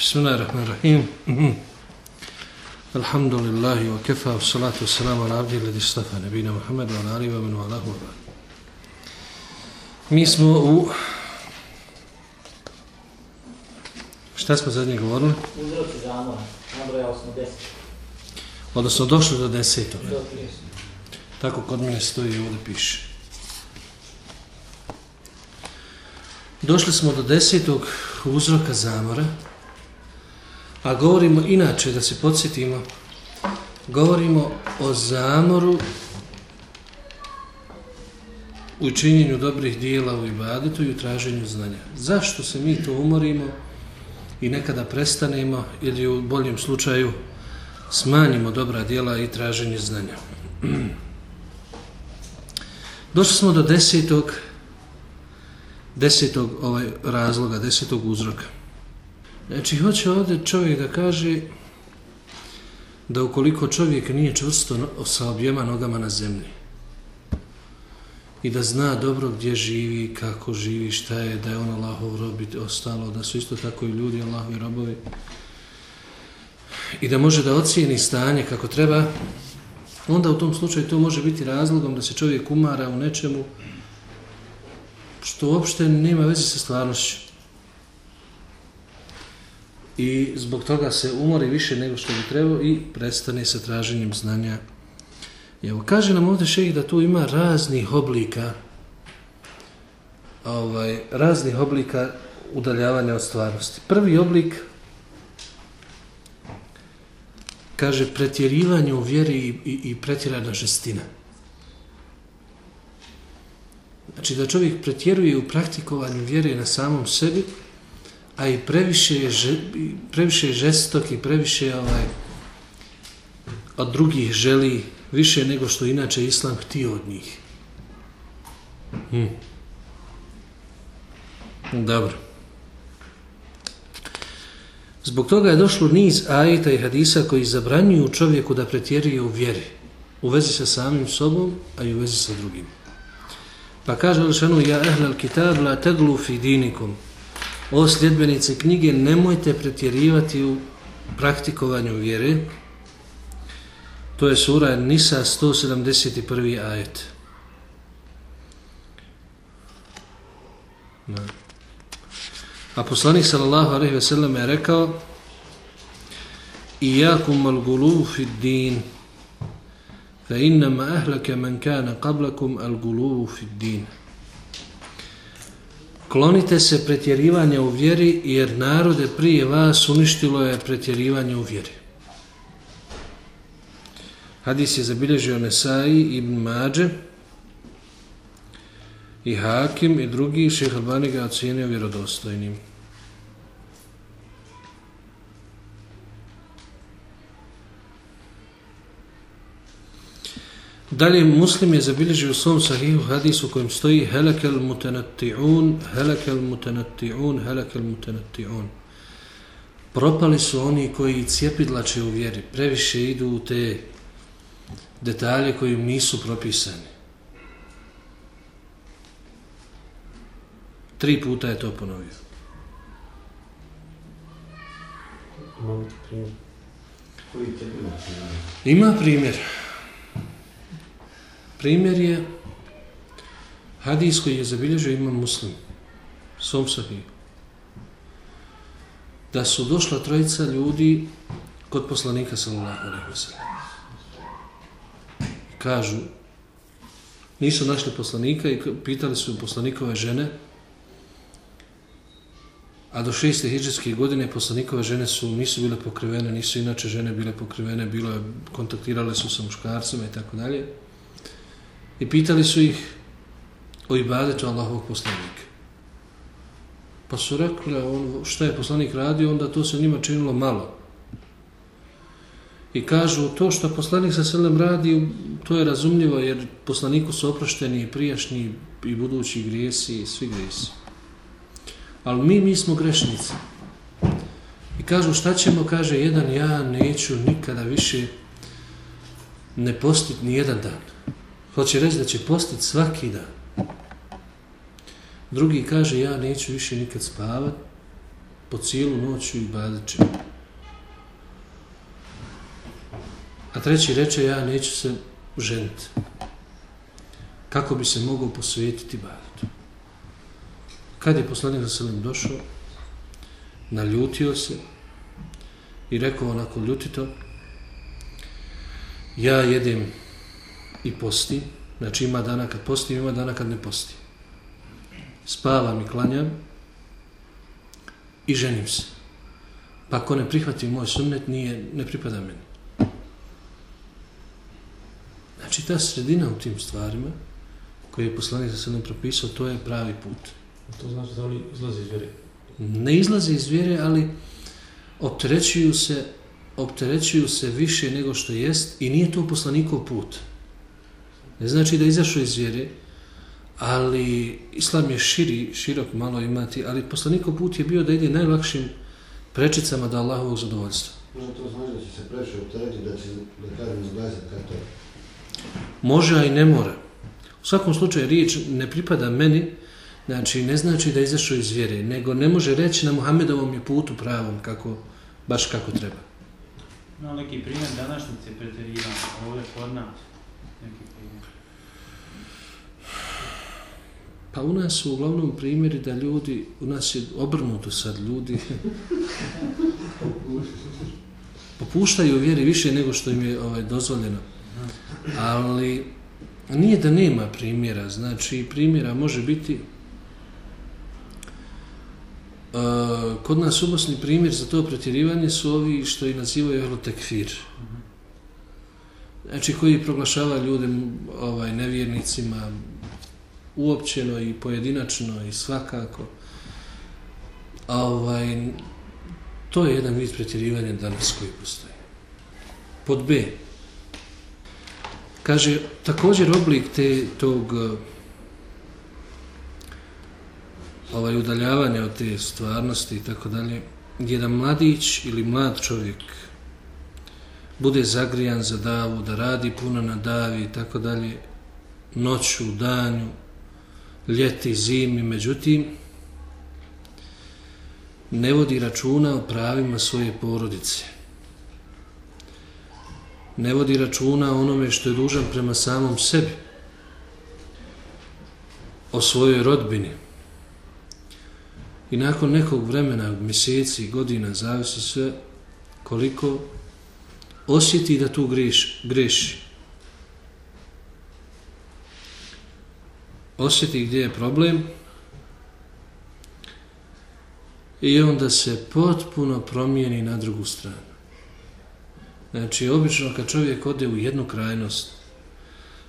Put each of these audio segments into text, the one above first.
Bismillahirrahmanirrahim. Mhm. Alhamdulillahi wa kefa, wa salatu wa salamu ala abdi ladi stafa, nebina Muhammedu ala ali wa minu ala hu ala. Mi smo u... Šta smo zadnje govorili? Uzroci za Amora, Amora je osno Odnosno, došli do deseta. Ne? Tako kod mene stoji i ovdje piše. Došli smo do desetog uzroka zamora, za a govorimo inače, da se podsjetimo, govorimo o zamoru u činjenju dobrih dijela u ibadetu i u traženju znanja. Zašto se mi to umorimo i nekada prestanemo ili u boljem slučaju smanjimo dobra dijela i traženje znanja? Došli smo do desetog, desetog ovaj razloga, desetog uzroka. Znači, hoće ovdje čovjek da kaže da ukoliko čovjek nije čvrsto sa objema nogama na zemlji i da zna dobro gdje živi, kako živi, šta je, da je on Allahov rob i ostalo, da su isto tako i ljudi Allahovi robovi i da može da ocijeni stanje kako treba, onda u tom slučaju to može biti razlogom da se čovjek umara u nečemu što uopšte nema veze sa stvarnošću. I zbog toga se umori više nego što bi trebao i prestane sa traženjem znanja. Evo, kaže nam ovdje šejih da tu ima raznih oblika ovaj, raznih oblika udaljavanja od stvarnosti. Prvi oblik kaže pretjerivanje u vjeri i, i, i pretjerana žestina. Znači da čovjek pretjeruje u praktikovanju vjere na samom sebi, a i previše je, že, previše je žestok i previše ovaj, od drugih želi više nego što inače Islam htio od njih. Hmm. Dobro. Zbog toga je došlo niz ajeta i hadisa koji zabranjuju čovjeku da pretjeruje u vjeri, u vezi sa samim sobom, a i u vezi sa drugim. Pa kaže Alšanu, ja ehlel kitab la teglu fi dinikum. O sljedbenice knjige, nemojte pretjerivati u praktikovanju vjere. To je sura Nisa 171. ajet. Na. A poslanik sallallahu alejhi ve sellem je rekao: "Iyakum al-ghulu fi din fa inna ma ahlaka man kana qablakum al-ghulu fi din. Klonite se pretjerivanja u vjeri, jer narode prije vas uništilo je pretjerivanje u vjeri. Hadis je zabilježio Nesai ibn Mađe i Hakim i drugi šeha Albani ga ocijenio vjerodostojnim. Dalje muslim je zabilježio u svom sahihu hadisu u kojem stoji helekel mutenati'un, helekel mutenati'un, helekel mutenati'un. Propali su oni koji cijepidlače u vjeri, previše idu u te detalje koji nisu propisani. Tri puta je to ponovio. Ima primjer. Primjer Primjer je hadis koji je zabilježio imam muslim. svom sahiju, Da su došla trojica ljudi kod poslanika sallallahu alaihi wa sallam. Kažu, nisu našli poslanika i pitali su poslanikove žene, a do šeste hijđarske godine poslanikove žene su nisu bile pokrivene, nisu inače žene bile pokrivene, bilo je, kontaktirale su sa muškarcima i tako dalje. I pitali su ih o ibadetu Allahovog poslanika. Pa su rekli, on, šta je poslanik radio, onda to se njima činilo malo. I kažu, to što poslanik sa selem radi, to je razumljivo, jer poslaniku su oprošteni i prijašnji i budući grijesi i svi grijesi. Ali mi, mi smo grešnici. I kažu, šta ćemo, kaže, jedan, ja neću nikada više ne postiti ni jedan dan. Pa Hoće reći da će postiti svaki dan. Drugi kaže, ja neću više nikad spavat, po cijelu noću i badeće. A treći reče, ja neću se ženiti. Kako bi se mogao posvetiti badetu? Kad je poslanik za selim došao, naljutio se i rekao onako ljutito, ja jedem i postim, znači ima dana kad postim, ima dana kad ne postim. Spavam i klanjam i ženim se. Pa ako ne prihvati moj sunnet, nije, ne pripada meni. Znači ta sredina u tim stvarima koje je poslanik za sedem propisao, to je pravi put. To znači da oni izlaze iz vjere? Ne izlaze iz vjere, ali opterećuju se, opterećuju se više nego što jest i nije to poslanikov put. Ne znači da je izašao iz vjere, ali islam je širi, širok malo imati, ali poslanikov put je bio da ide najlakšim prečicama da Allahovog zadovoljstva. Možda to znači da će se previše opteretiti, da će, da kažem, zglaziti kao to. Može, a i ne mora. U svakom slučaju riječ ne pripada meni, znači ne znači da izašao iz vjere, nego ne može reći na Muhammedovom je putu pravom, kako, baš kako treba. No, neki primjer današnjice pretjerivanja, ovdje kod nas. Neki primjer. Pa u nas su uglavnom primjeri da ljudi, u nas je obrnuto sad ljudi, popuštaju vjeri više nego što im je ovaj, dozvoljeno. Ali nije da nema primjera, znači primjera može biti Uh, kod nas u Bosni primjer za to pretjerivanje su ovi što i nazivaju ehlo tekfir. Znači koji proglašava ljude ovaj, nevjernicima uopćeno i pojedinačno i svakako. Ovaj, to je jedan vid pretjerivanja danas koji postoji. Pod B. Kaže, također oblik te, tog eh, ovaj udaljavanje od te stvarnosti i tako dalje, gdje da mladić ili mlad čovjek bude zagrijan za davu, da radi puno na davi i tako dalje, noću, danju, ljeti, zimi, međutim, ne vodi računa o pravima svoje porodice. Ne vodi računa o onome što je dužan prema samom sebi, o svojoj rodbini, I nakon nekog vremena, mjeseci, godina, zavisi sve koliko osjeti da tu greš, greši. Osjeti gdje je problem i onda se potpuno promijeni na drugu stranu. Znači, obično kad čovjek ode u jednu krajnost,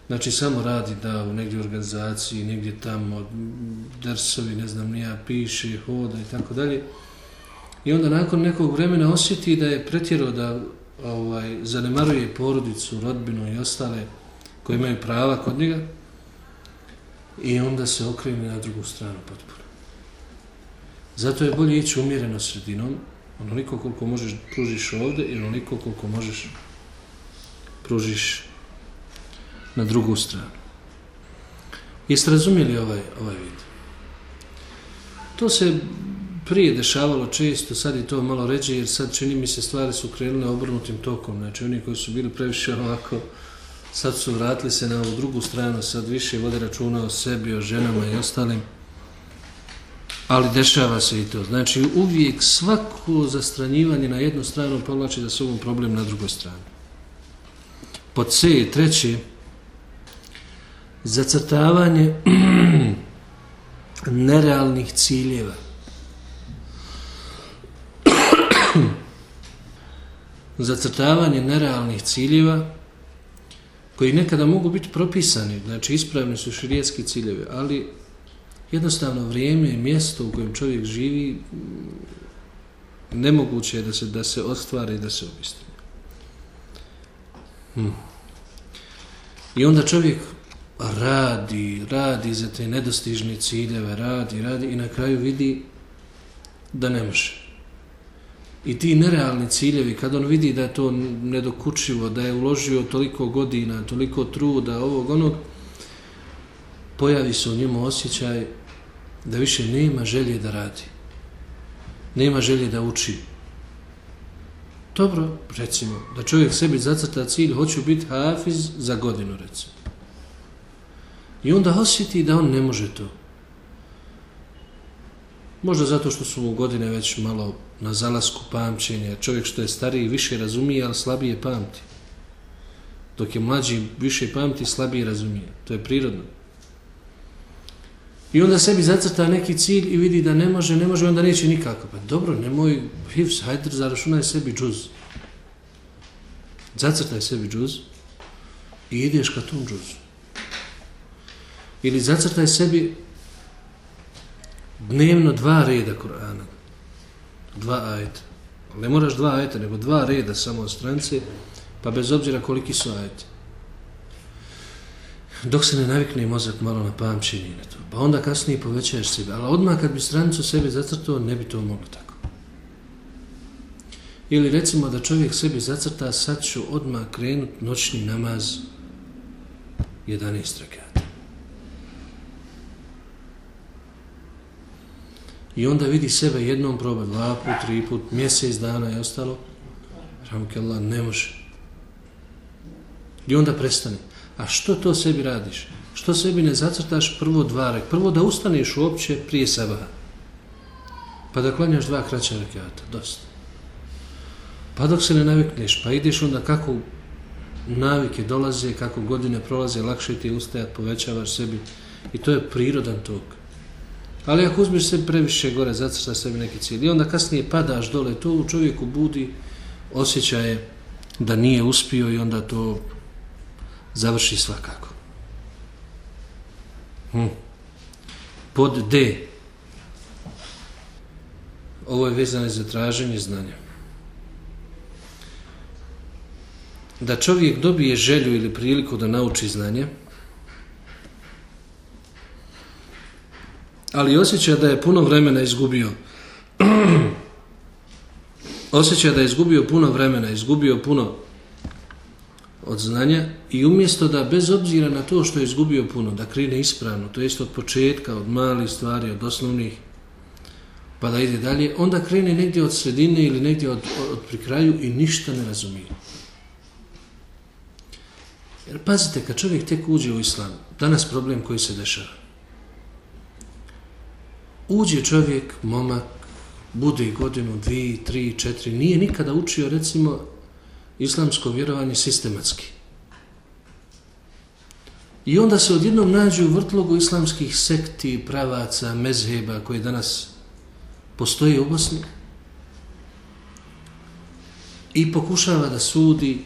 Znači, samo radi da u negdje organizaciji, negdje tamo, drsovi, ne znam, nija piše, hoda i tako dalje. I onda nakon nekog vremena osjeti da je pretjero da ovaj, zanemaruje porodicu, rodbinu i ostale koji imaju prava kod njega i onda se okrene na drugu stranu potpuno. Zato je bolje ići umjereno sredinom, onoliko koliko možeš pružiš ovde i onoliko koliko možeš pružiš na drugu stranu. Jeste razumijeli ovaj, ovaj vid? To se prije dešavalo često, sad je to malo ređe, jer sad čini mi se stvari su krenule obrnutim tokom. Znači oni koji su bili previše ovako, sad su vratili se na ovu drugu stranu, sad više vode računa o sebi, o ženama i ostalim. Ali dešava se i to. Znači uvijek svako zastranjivanje na jednu stranu povlači za sobom problem na drugoj strani. Pod C i treće, zacrtavanje nerealnih ciljeva. zacrtavanje nerealnih ciljeva koji nekada mogu biti propisani, znači ispravni su širijetski ciljevi, ali jednostavno vrijeme i mjesto u kojem čovjek živi nemoguće je da se, da se ostvari i da se obistri. Hmm. I onda čovjek radi, radi za te nedostižne ciljeve, radi, radi i na kraju vidi da ne može. I ti nerealni ciljevi, kad on vidi da je to nedokučivo, da je uložio toliko godina, toliko truda, ovog, onog, pojavi se u njemu osjećaj da više nema želje da radi. nema želje da uči. Dobro, recimo, da čovjek sebi zacrta cilj, hoću biti hafiz za godinu, recimo. I onda osjeti da on ne može to. Možda zato što su mu godine već malo na zalasku pamćenja. Čovjek što je stariji više razumije, ali slabije pamti. Dok je mlađi više pamti, slabije razumije. To je prirodno. I onda sebi zacrta neki cilj i vidi da ne može, ne može, onda neće nikako. Pa dobro, nemoj, hivs, hajde, zarašunaj sebi džuz. Zacrtaj sebi džuz i ideš ka tom džuzu. Ili zacrtaj sebi dnevno dva reda Kur'ana. Dva ajeta. Ne moraš dva ajeta, nego dva reda samo od strance, pa bez obzira koliki su ajeti. Dok se ne navikne mozak malo na pamćenje na to. Pa onda kasnije povećaš sebe. Ali odmah kad bi stranicu sebi zacrtao, ne bi to moglo tako. Ili recimo da čovjek sebi zacrta, sad ću odmah krenut noćni namaz 11 rakata. I onda vidi sebe jednom proba, dva put, tri put, mjesec dana i ostalo. Ramke Allah, ne može. I onda prestane. A što to sebi radiš? Što sebi ne zacrtaš prvo dva rek? Prvo da ustaneš uopće prije sabaha. Pa da klanjaš dva kraća rekata. Dosta. Pa dok se ne navikneš, pa ideš onda kako navike dolaze, kako godine prolaze, lakše ti je ustajat, povećavaš sebi. I to je prirodan tok. Ali ako uzmeš se previše gore, zacrtaš sebi neki cilj i onda kasnije padaš dole, to u čovjeku budi osjećaje da nije uspio i onda to završi svakako. Hm. Pod D. Ovo je vezano za traženje znanja. Da čovjek dobije želju ili priliku da nauči znanje, ali osjeća da je puno vremena izgubio. osjeća da je izgubio puno vremena, izgubio puno od znanja i umjesto da bez obzira na to što je izgubio puno, da krene ispravno, to jest od početka, od malih stvari, od osnovnih, pa da ide dalje, onda krene negdje od sredine ili negdje od, od, od pri kraju i ništa ne razumije. Jer pazite, kad čovjek tek uđe u islam, danas problem koji se dešava. Uđe čovjek, momak, bude godinu, dvi, tri, četiri, nije nikada učio, recimo, islamsko vjerovanje sistematski. I onda se odjednom nađe u vrtlogu islamskih sekti, pravaca, mezheba koje danas postoje u Bosni i pokušava da sudi,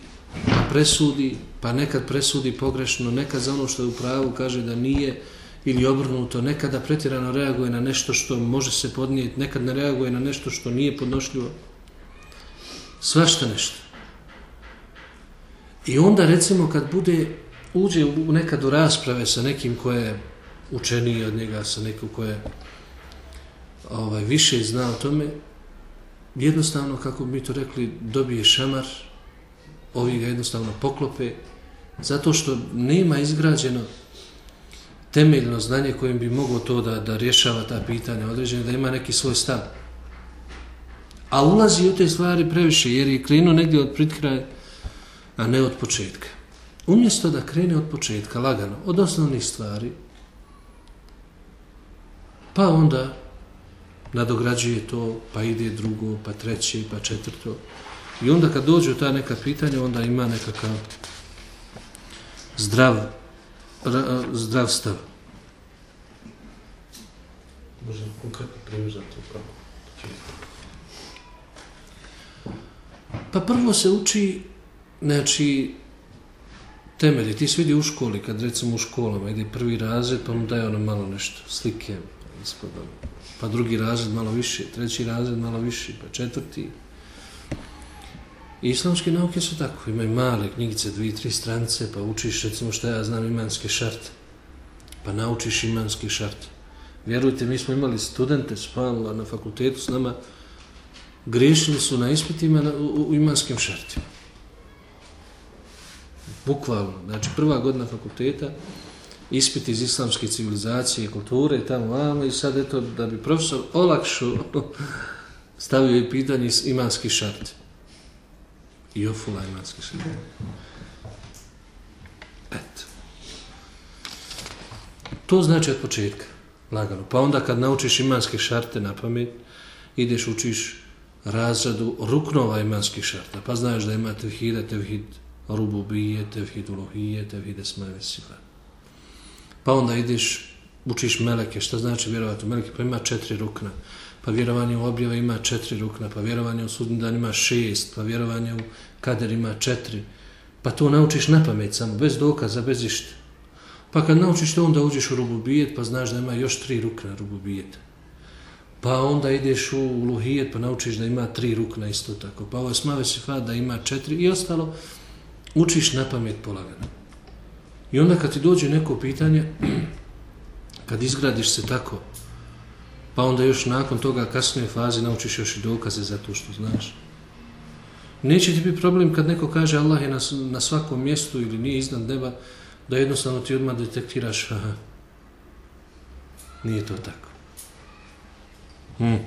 presudi, pa nekad presudi pogrešno, nekad za ono što je u pravu kaže da nije ili obrnuto, nekada pretjerano reaguje na nešto što može se podnijeti, nekad ne reaguje na nešto što nije podnošljivo. Svašta nešto. I onda recimo kad bude uđe u nekad u rasprave sa nekim ko je učeniji od njega, sa nekim ko je ovaj, više zna o tome, jednostavno, kako bi to rekli, dobije šamar, ovi ga jednostavno poklope, zato što nema izgrađeno temeljno znanje kojim bi moglo to da, da rješava ta pitanja određene, da ima neki svoj stav. A ulazi u te stvari previše, jer je krenuo negdje od pritkraja, a ne od početka. Umjesto da krene od početka, lagano, od osnovnih stvari, pa onda nadograđuje to, pa ide drugo, pa treće, pa četvrto. I onda kad dođu ta neka pitanja, onda ima nekakav zdrav, ra, zdrav stav. Možda konkretno primjer za to kako? Pa prvo se uči Znači, temelji, ti se vidi u školi, kad recimo u školama ide prvi razred, pa mu daje ono malo nešto, slike, ispod, pa drugi razred malo više, treći razred malo više, pa četvrti. I islamske nauke su tako, imaju male knjigice, dvije, tri stranice, pa učiš, recimo što ja znam, imanske šarte, pa naučiš imanske šarte. Vjerujte, mi smo imali studente, spavila na fakultetu s nama, grešili su na ispitima na, u, u imanskim šartima bukvalno, znači prva godina fakulteta, ispit iz islamske civilizacije i kulture, tamo vamo i sad eto da bi profesor olakšao stavio je pitanje imanski šart. I ofula imanski šart. Eto. To znači od početka, lagano. Pa onda kad naučiš imanske šarte na pamet, ideš učiš razradu ruknova imanskih šarta. Pa znaš da ima tevhida, tevhid rububije, tevhid uluhije, tevhid esmajve sifat. Pa onda ideš, učiš meleke, šta znači vjerovati u meleke, pa ima četiri rukna, pa vjerovanje u objave ima četiri rukna, pa vjerovanje u sudni dan ima šest, pa vjerovanje u kader ima četiri, pa to naučiš na pamet samo, bez dokaza, bez išta. Pa kad naučiš to, onda uđeš u rububijet, pa znaš da ima još tri rukna rububijeta. Pa onda ideš u luhijet, pa naučiš da ima tri rukna isto tako. Pa ovo je smave sifat da ima četiri i ostalo, učiš na pamet polagano. I onda kad ti dođe neko pitanje, kad izgradiš se tako, pa onda još nakon toga kasnije fazi naučiš još i dokaze za to što znaš. Neće ti biti problem kad neko kaže Allah je na, na svakom mjestu ili nije iznad neba, da jednostavno ti odmah detektiraš, aha, nije to tako. Hmm.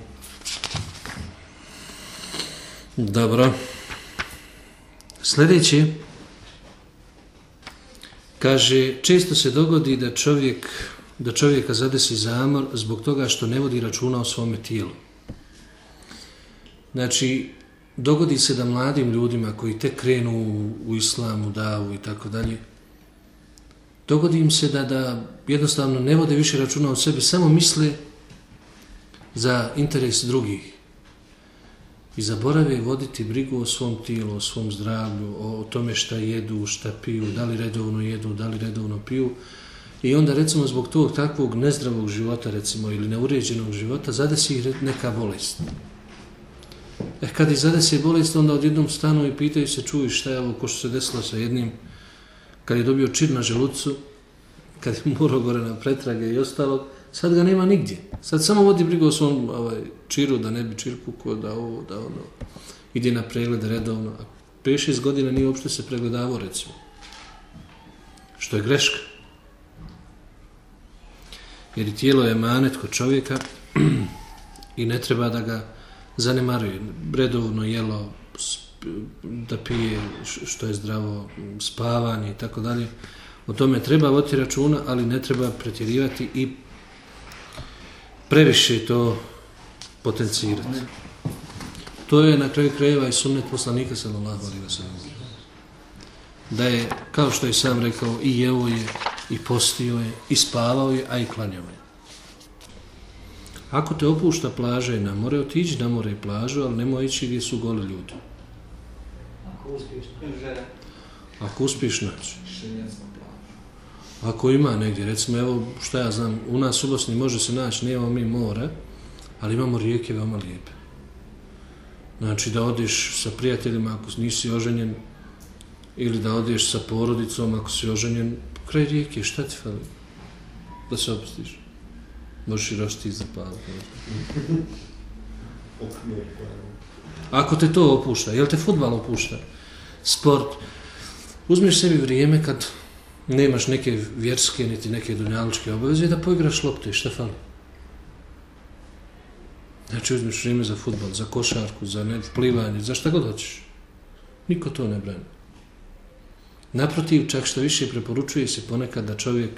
Dobro. Sljedeći, Kaže, često se dogodi da čovjek da čovjeka zadesi zamor zbog toga što ne vodi računa o svome tijelu. Znači, dogodi se da mladim ljudima koji tek krenu u islamu, davu i tako dalje, dogodi im se da, da jednostavno ne vode više računa o sebi, samo misle za interes drugih i zaborave voditi brigu o svom tijelu, o svom zdravlju, o tome šta jedu, šta piju, da li redovno jedu, da li redovno piju. I onda recimo zbog tog takvog nezdravog života recimo ili neuređenog života zadesi ih neka bolest. E kad ih zadesi bolest onda odjednom stanu i pitaju se čuju šta je ovo ko što se desilo sa jednim kad je dobio čir na želucu, kad je morao gore na pretrage i ostalog, Sad ga nema nigdje. Sad samo vodi brigu o svom ovaj, čiru, da ne bi čirku ko da ovo, da ono, ide na pregled redovno. A prije šest godina nije uopšte se pregledavo, recimo. Što je greška. Jer tijelo je manet kod čovjeka i ne treba da ga zanemaruje. Redovno jelo, da pije što je zdravo, spavanje i tako dalje. O tome treba voditi računa, ali ne treba pretjerivati i previše to potencirati. To je na kraju krajeva i sunnet poslanika sallallahu alaihi wa sallam. Da je, kao što je sam rekao, i jeo je, i postio je, i spavao je, a i klanjao je. Ako te opušta plaža i na more, otiđi na more i plažu, ali nemoj ići gdje su goli ljudi. Ako uspiješ, Ako uspiješ naći. Ako ima negdje, recimo, evo, šta ja znam, u nas u Bosni može se naći, nemamo mi more, ali imamo rijeke veoma lijepe. Znači, da odiš sa prijateljima ako nisi oženjen, ili da odiš sa porodicom ako si oženjen, kraj rijeke, šta ti fali? Da se opustiš. Možeš i rošti za palu. Ako te to opušta, jel te futbal opušta? Sport. Uzmeš sebi vrijeme kad nemaš neke vjerske niti neke dunjaličke obaveze da poigraš lopte, šta fali? Znači uzmeš vrijeme za futbol, za košarku, za ne, plivanje, za šta god hoćeš. Niko to ne brani. Naprotiv, čak što više preporučuje se ponekad da čovjek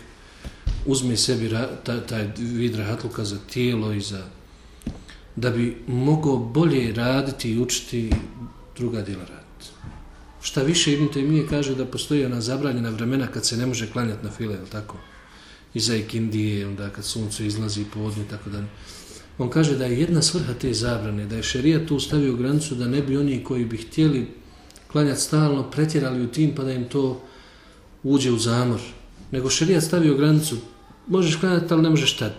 uzme sebi ra, taj, taj vid rahatluka za tijelo i za da bi mogao bolje raditi i učiti druga djela raditi. Šta više Ibn Taymije kaže da postoji ona zabranjena vremena kad se ne može klanjati na file, je tako? Iza ikindije, onda kad sunce izlazi i podne, tako da. On kaže da je jedna svrha te zabrane, da je šerija tu stavio granicu da ne bi oni koji bi htjeli klanjati stalno pretjerali u tim pa da im to uđe u zamor. Nego šerija stavio granicu, možeš klanjati, ali ne možeš tad.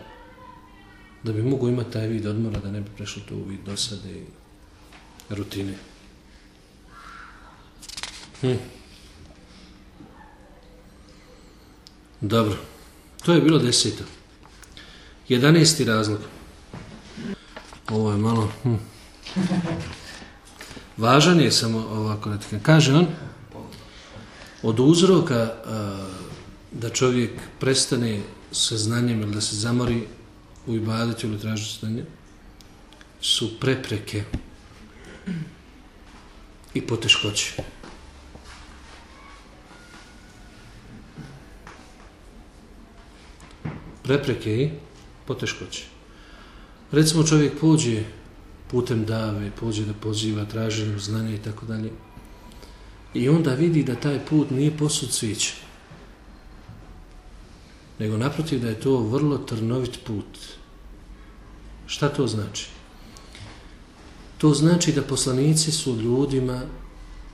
Da bi mogu imati taj vid odmora, da ne bi prešlo to u vid dosade i rutine. Hm. Dobro. To je bilo deseto. Jedanesti razlog. Ovo je malo... Hm. Važan je samo ovako da ti kaže on od uzroka a, da čovjek prestane sa znanjem ili da se zamori u ibadetu ili traži znanje su prepreke i poteškoće. Prepreke i poteškoće. Recimo čovjek pođe putem dave, pođe da poziva, traži znanje i tako dalje. I onda vidi da taj put nije posud cvijeća. Nego naprotiv da je to vrlo trnovit put. Šta to znači? To znači da poslanici su ljudima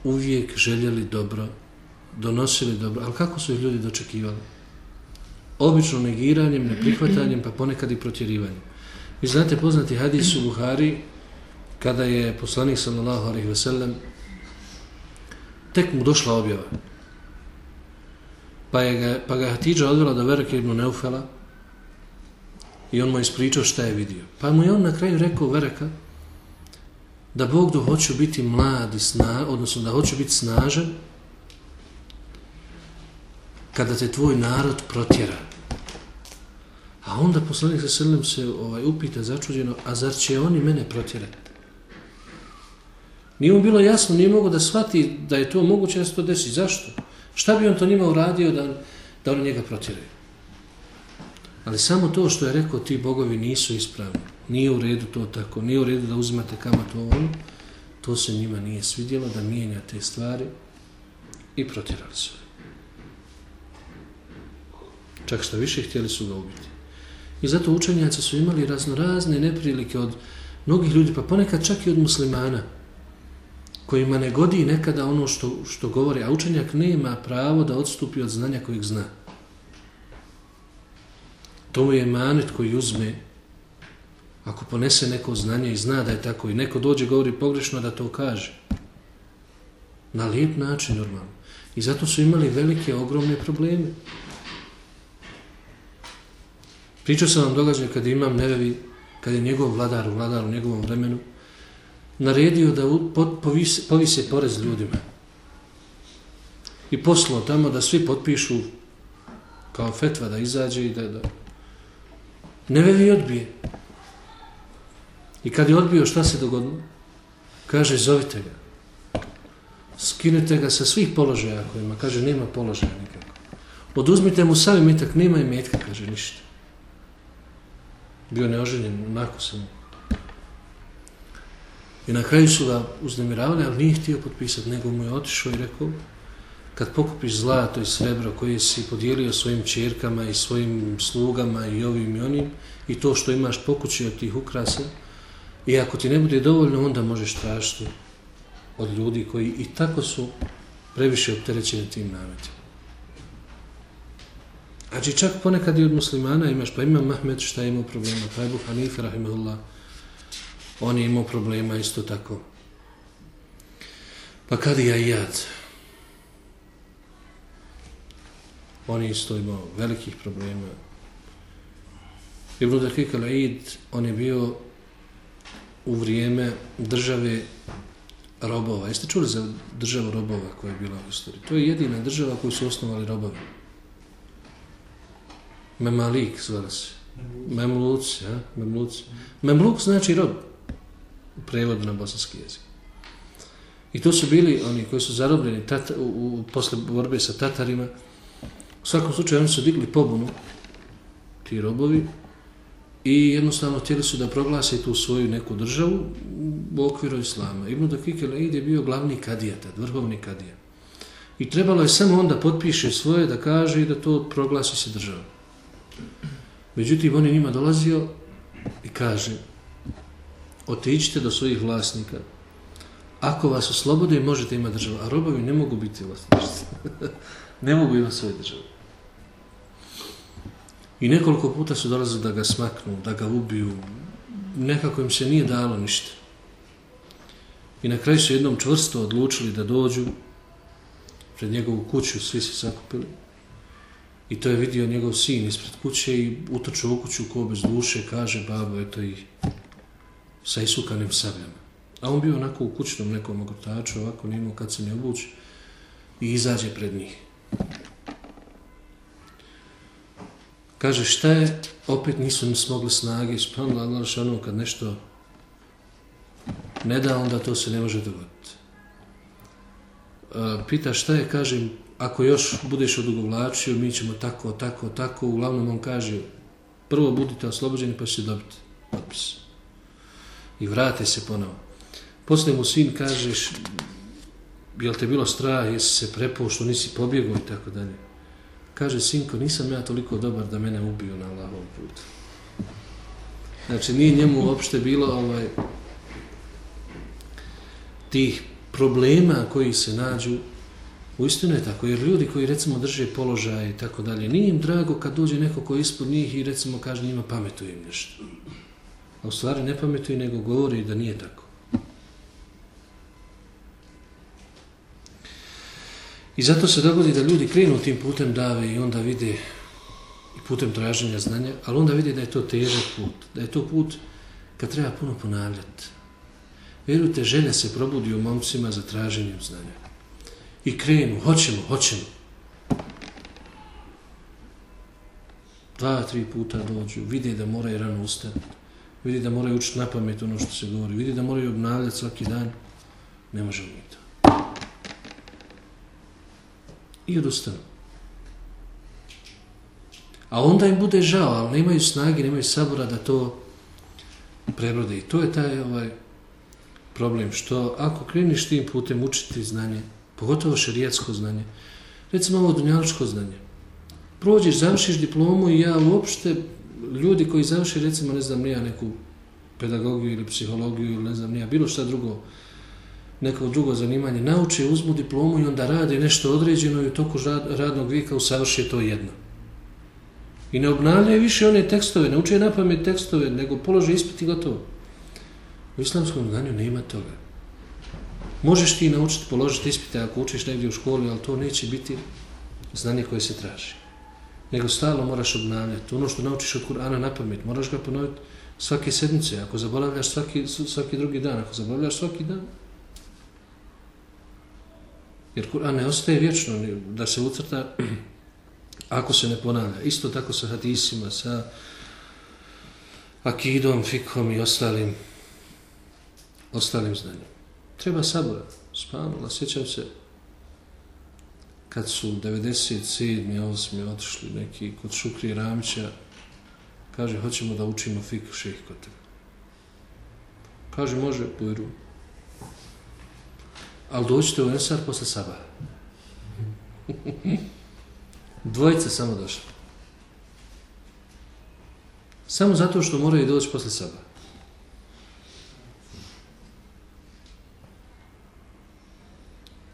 uvijek željeli dobro, donosili dobro, ali kako su ih ljudi dočekivali? Obično negiranjem, neprihvatanjem, pa ponekad i protjerivanjem. Vi znate poznati hadis u Buhari, kada je poslanik sallallahu alaihi ve sellem tek mu došla objava. Pa, je ga, pa ga Hatidža odvela do Vereke ibn Neufela i on mu ispričao šta je vidio. Pa mu je on na kraju rekao Vereka da Bog da hoću biti mlad i sna, odnosno da hoću biti snažan kada te tvoj narod protjera. A onda poslanik sa srlem se ovaj, upita začuđeno, a zar će oni mene protjerati? Nije mu bilo jasno, nije mogo da shvati da je to moguće da se to desi. Zašto? Šta bi on to njima uradio da, da oni njega protiraju? Ali samo to što je rekao ti bogovi nisu ispravni. Nije u redu to tako. Nije u redu da uzimate kamatu ovom. To se njima nije svidjelo da mijenja te stvari i protirali su. Čak što više htjeli su ga ubiti. I zato učenjaci su imali razno razne neprilike od mnogih ljudi, pa ponekad čak i od muslimana kojima ne godi nekada ono što, što govori, a učenjak nema pravo da odstupi od znanja kojeg zna. To mu je manet koji uzme, ako ponese neko znanje i zna da je tako i neko dođe govori pogrešno da to kaže. Na lijep način normalno. I zato su imali velike, ogromne probleme. Pričao sam vam događaj kad imam nevevi, kad je njegov vladar, vladar u njegovom vremenu, naredio da povise, povise porez ljudima. I poslao tamo da svi potpišu kao fetva da izađe i da... da... Nevevi odbije. I kad je odbio, šta se dogodilo? Kaže, zovite ga. Skinete ga sa svih položaja kojima. Kaže, nema položaja nikako. Oduzmite mu sami metak, nema i metka, kaže, ništa. Bio neoženjen, onako sam I na kraju su ga uznemiravali, ali nije htio potpisati, nego mu je otišao i rekao, kad pokupiš zlato i srebro koje si podijelio svojim čerkama i svojim slugama i ovim i onim, i to što imaš pokući od tih ukrasa, i ako ti ne bude dovoljno, onda možeš tražiti od ljudi koji i tako su previše opterećeni tim nametima. Znači čak ponekad i od muslimana imaš, pa ima Mahmed šta je imao problema, pa je Buhanife, rahimahullah, on je imao problema isto tako. Pa kad je Iyad, on je isto imao velikih problema. Ibn Dakik al-Aid, on je bio u vrijeme države robova. Jeste čuli za državu robova koja je bila u istoriji? To je jedina država koju su osnovali robovi. Memalik zvala se. Memluci, ja? Memluci. Memluk znači rob u prevodu na bosanski jezik. I to su bili oni koji su zarobljeni tata, u, u, posle borbe sa Tatarima. U svakom slučaju oni su digli pobunu, ti robovi, i jednostavno htjeli su da proglase tu svoju neku državu u okviru Islama. Ibn Dakik el je bio glavni kadija, tad, vrhovni kadija. I trebalo je samo onda potpiše svoje da kaže i da to proglasi se država. Međutim, on je njima dolazio i kaže, otiđite do svojih vlasnika. Ako vas oslobode, možete imati državu. A robovi ne mogu biti vlasnici. ne mogu imati svoje države. I nekoliko puta su dolazili da ga smaknu, da ga ubiju. Nekako im se nije dalo ništa. I na kraju su jednom čvrsto odlučili da dođu pred njegovu kuću, svi se sakupili. I to je vidio njegov sin ispred kuće i utočio u kuću ko bez duše, kaže, babo, eto i sa isukanim sabljama. A on bio onako u kućnom nekom ogrtaču, ovako nimo kad se ne obući i izađe pred njih. Kaže, šta je? Opet nisu smogli snage, ispavno, ali što ono kad nešto ne da, onda to se ne može dogoditi. E, pita šta je, kažem, ako još budeš odugovlačio, mi ćemo tako, tako, tako, uglavnom on kaže, prvo budite oslobođeni pa ćete dobiti potpis. I vrate se ponovo. Poslije mu sin kažeš, jel te bilo strah, jesi se prepošto, nisi pobjegao i tako dalje. Kaže, sinko, nisam ja toliko dobar da mene ubiju na Allahovom putu. Znači, nije njemu uopšte bilo ovaj, tih problema koji se nađu u istinu je tako, jer ljudi koji recimo drže položaje i tako dalje, nije im drago kad dođe neko koji ispod njih i recimo kaže njima pametuje im nešto. A u stvari ne pametuje, nego govori da nije tako. I zato se dogodi da ljudi krenu tim putem dave i onda vide i putem traženja znanja, ali onda vide da je to težak put, da je to put kad treba puno ponavljati. Vjerujte, želja se probudi u momcima za traženjem znanja. I krenu, hoćemo, hoćemo. Dva, tri puta dođu, vide da moraju rano ustati, vidi da moraju učiti na pamet ono što se govori, vidi da moraju obnavljati svaki dan, ne možemo mi to. I odustanu. A onda im bude žao, ali nemaju snage, nemaju sabora da to prebrode. I to je taj ovaj problem, što ako kreniš tim putem učiti znanje, pogotovo šerijatsko znanje, recimo ovo dunjaličko znanje, prođeš, završiš diplomu i ja uopšte, ljudi koji završi, recimo, ne znam, nija neku pedagogiju ili psihologiju ili ne znam, nija bilo šta drugo, neko drugo zanimanje, nauče, uzmu diplomu i onda rade nešto određeno i u toku radnog vijeka usavrši to jedno. I ne obnavljaju više one tekstove, ne uče na pamet tekstove, nego polože ispit i gotovo. U islamskom znanju nema toga. Možeš ti naučiti, položiti ispite ako učiš negdje u školi, ali to neće biti znanje koje se traži. Nego stalno moraš obnavljati. Ono što naučiš od Kur'ana na pamet, moraš ga ponoviti svake sedmice. Ako zaboravljaš svaki, svaki drugi dan, ako zaboravljaš svaki dan, jer Kur'an ne ostaje vječno da se ucrta ako se ne ponavlja. Isto tako sa hadisima, sa akidom, fikhom i ostalim ostalim znanjem. Treba sabora. Spanula, sjećam se kad su 97. 8. otišli neki kod Šukri Ramića, kaže, hoćemo da učimo fik ših kod tebe. Kaže, može, pojru. Ali dođite u Ensar posle Sabaha. Dvojica samo došli. Samo zato što moraju doći posle Sabaha.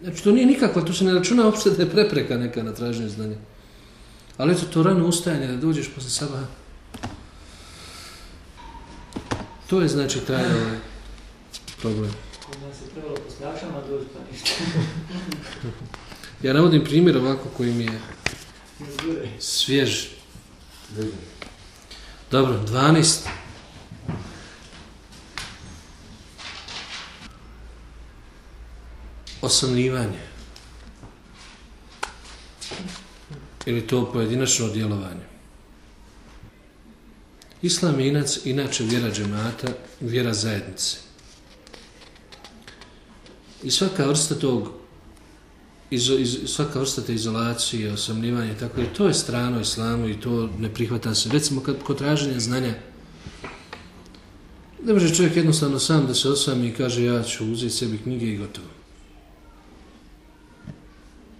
Znači, to nije nikakva, to se ne računa uopšte da je prepreka neka na traženje znanja. Ali eto, to rano ustajanje, da dođeš posle Sabaha, to je znači taj ovaj problem. Da se trebalo poslašama doći pa ništa. ja navodim primjer ovako koji mi je svjež. Dobro, 12. Osamljivanje. Ili to pojedinačno djelovanje. Islam je inac, inače vjera džemata, vjera zajednice. I svaka vrsta tog iz, iz, svaka vrsta te izolacije, osamljivanja tako je, to je strano islamu i to ne prihvata se. Recimo, kad, kod traženja znanja, ne može čovjek jednostavno sam da se osami i kaže ja ću uzeti sebi knjige i gotovo.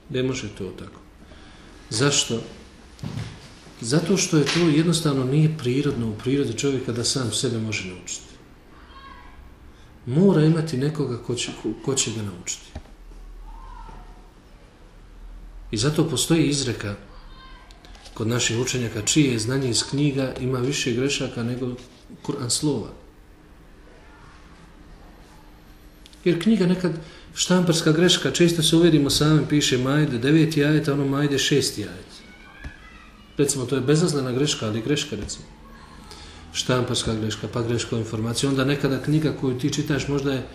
Ne može to tako. Zašto? Zato što je to jednostavno nije prirodno u prirodi čovjeka da sam sebe može naučiti. Mora imati nekoga ko će, ko će ga naučiti. I zato postoji izreka kod naših učenjaka čije znanje iz knjiga ima više grešaka nego Kur'an slova. Jer knjiga nekad, štamparska greška, često se uvjerimo sami, piše majde deveti jajet, a ono majde šesti jajet. Recimo, to je bezazlena greška, ali greška, recimo. Štamparska greška, pa greška u informaciji. Onda nekada knjiga koju ti čitaš možda je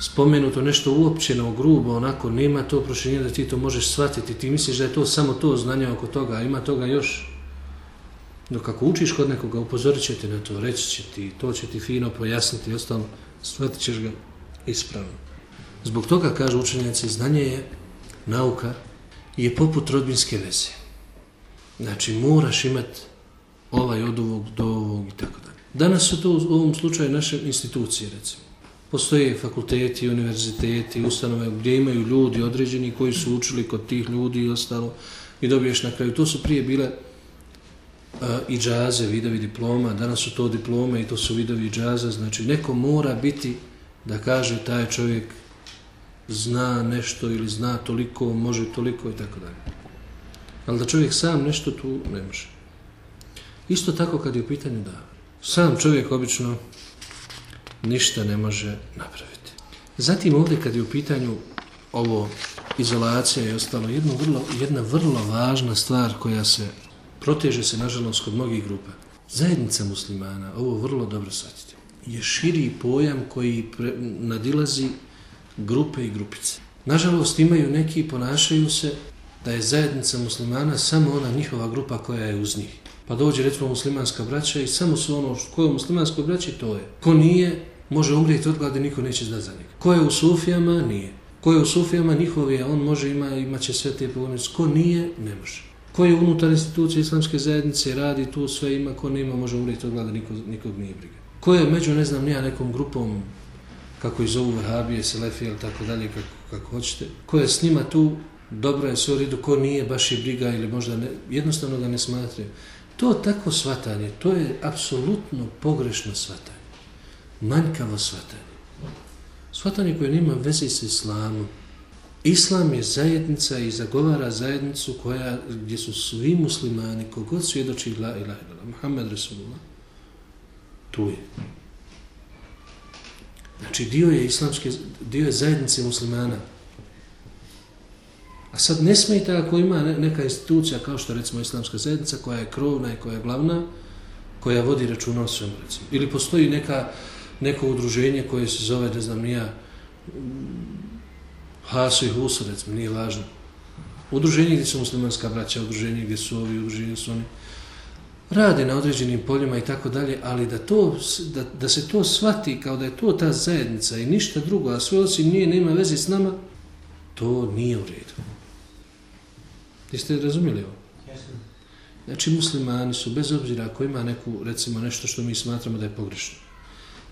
spomenuto nešto uopćeno, grubo, onako, nema to prošljenje da ti to možeš shvatiti. Ti misliš da je to samo to znanje oko toga, a ima toga još. Dok kako učiš kod nekoga, upozorit će ti na to, reći će ti, to će ti fino pojasniti i ostalo. shvatit ćeš ga ispravno. Zbog toga, kažu učenjaci, znanje je nauka je poput rodbinske veze. Znači, moraš imati ovaj od ovog do ovog i tako dalje. Danas su to u ovom slučaju naše institucije, recimo. Postoje fakulteti, univerziteti, ustanove gdje imaju ljudi određeni koji su učili kod tih ljudi i ostalo i dobiješ na kraju. To su prije bile uh, i džaze, vidovi diploma, danas su to diplome i to su vidovi džaza, znači neko mora biti da kaže taj čovjek zna nešto ili zna toliko, može toliko i tako dalje. Ali da čovjek sam nešto tu ne može. Isto tako kad je u pitanju da sam čovjek obično ništa ne može napraviti. Zatim ovdje kad je u pitanju ovo izolacija i ostalo, jedno vrlo, jedna vrlo važna stvar koja se proteže se nažalost kod mnogih grupa. Zajednica muslimana, ovo vrlo dobro shvatite, je širi pojam koji pre, nadilazi grupe i grupice. Nažalost imaju neki i ponašaju se da je zajednica muslimana samo ona njihova grupa koja je uz njih. Pa dođe recimo muslimanska braća i samo su ono ko je muslimansko braći to je. Ko nije, može umrijeti od glade, niko neće zdati za njega. Ko je u Sufijama, nije. Ko je u Sufijama, njihov je, on može ima, imaće sve te pogodnice. Ko nije, ne može. Ko je unutar institucije islamske zajednice, radi tu sve ima, ko nema, može umrijeti od glade, nikog, nikog nije briga. Ko je među, ne znam, nija nekom grupom, kako ih zovu Vahabije, Selefije ili tako dalje, kako, kako hoćete, ko je s njima tu, dobro je sve u redu, ko nije, baš je briga ili možda ne, jednostavno ga ne smatraju. To tako svatanje, to je apsolutno pogrešno svatanje. Manjkavo svatanje. Svatanje koje nima veze sa islamom. Islam je zajednica i zagovara zajednicu koja, gdje su svi muslimani, kogod svjedoči la ilaha ilaha, Muhammed Rasulullah, tu je. Znači, dio je islamske, dio je zajednice muslimana. A sad ne smijete ako ima neka institucija kao što recimo islamska zajednica koja je krovna i koja je glavna, koja vodi računa o svemu recimo. Ili postoji neka, neko udruženje koje se zove, ne znam, nija Hasu i Husu, recimo, nije važno. Udruženje gdje su muslimanska braća, udruženje gdje su ovi, udruženje gdje su oni rade na određenim poljima i tako dalje, ali da, to, da, da se to svati kao da je to ta zajednica i ništa drugo, a sve osim nije, nema veze s nama, to nije u redu. Jeste razumijeli ovo? Znači muslimani su, bez obzira ako ima neku, recimo nešto što mi smatramo da je pogrešno,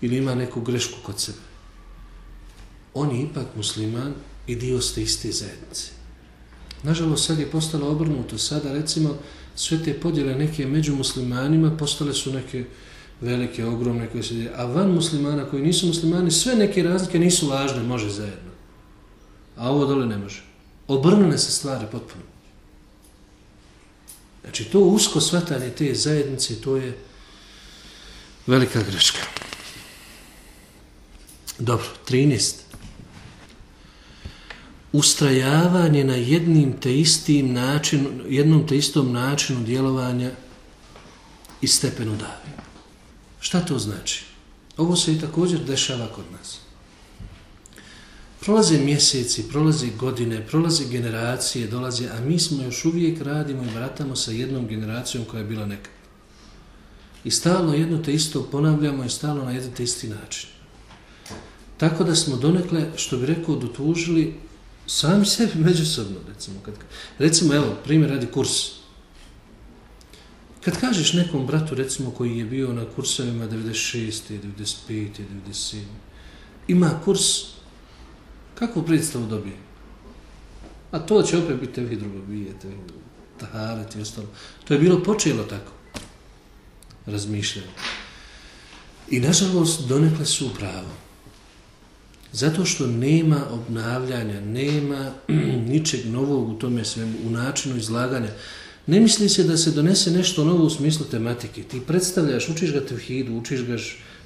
ili ima neku grešku kod sebe, on je ipak musliman i dio ste iste zajednice. Nažalost, sad je postalo obrnuto. Sada, recimo, sve te podjele neke među muslimanima postale su neke velike, ogromne koje se A van muslimana koji nisu muslimani, sve neke razlike nisu važne, može zajedno. A ovo dole ne može. Obrnune se stvari potpuno. Znači, to usko svatanje te zajednice, to je velika greška. Dobro, 13. Ustrajavanje na jednim te istim načinu, jednom te istom načinu djelovanja i stepenu dave. Šta to znači? Ovo se i također dešava kod nas. Prolaze mjeseci, prolaze godine, prolaze generacije, dolaze, a mi smo još uvijek radimo i vratamo sa jednom generacijom koja je bila nekad. I stalno jedno te isto ponavljamo i stalno na jedan te isti način. Tako da smo donekle, što bi rekao, dotužili sami sebi međusobno, recimo. Kad, recimo, evo, primjer radi kurs. Kad kažeš nekom bratu, recimo, koji je bio na kursovima 96. 95. 97. ima kurs Kako predstavu dobije? A to će opet biti tebi drugo bijete, taharet i ostalo. To je bilo počelo tako. Razmišljanje. I nažalost donekle su pravo. Zato što nema obnavljanja, nema ničeg novog u tome svemu, u načinu izlaganja. Ne misli se da se donese nešto novo u smislu tematike. Ti predstavljaš, učiš ga tevhidu, učiš ga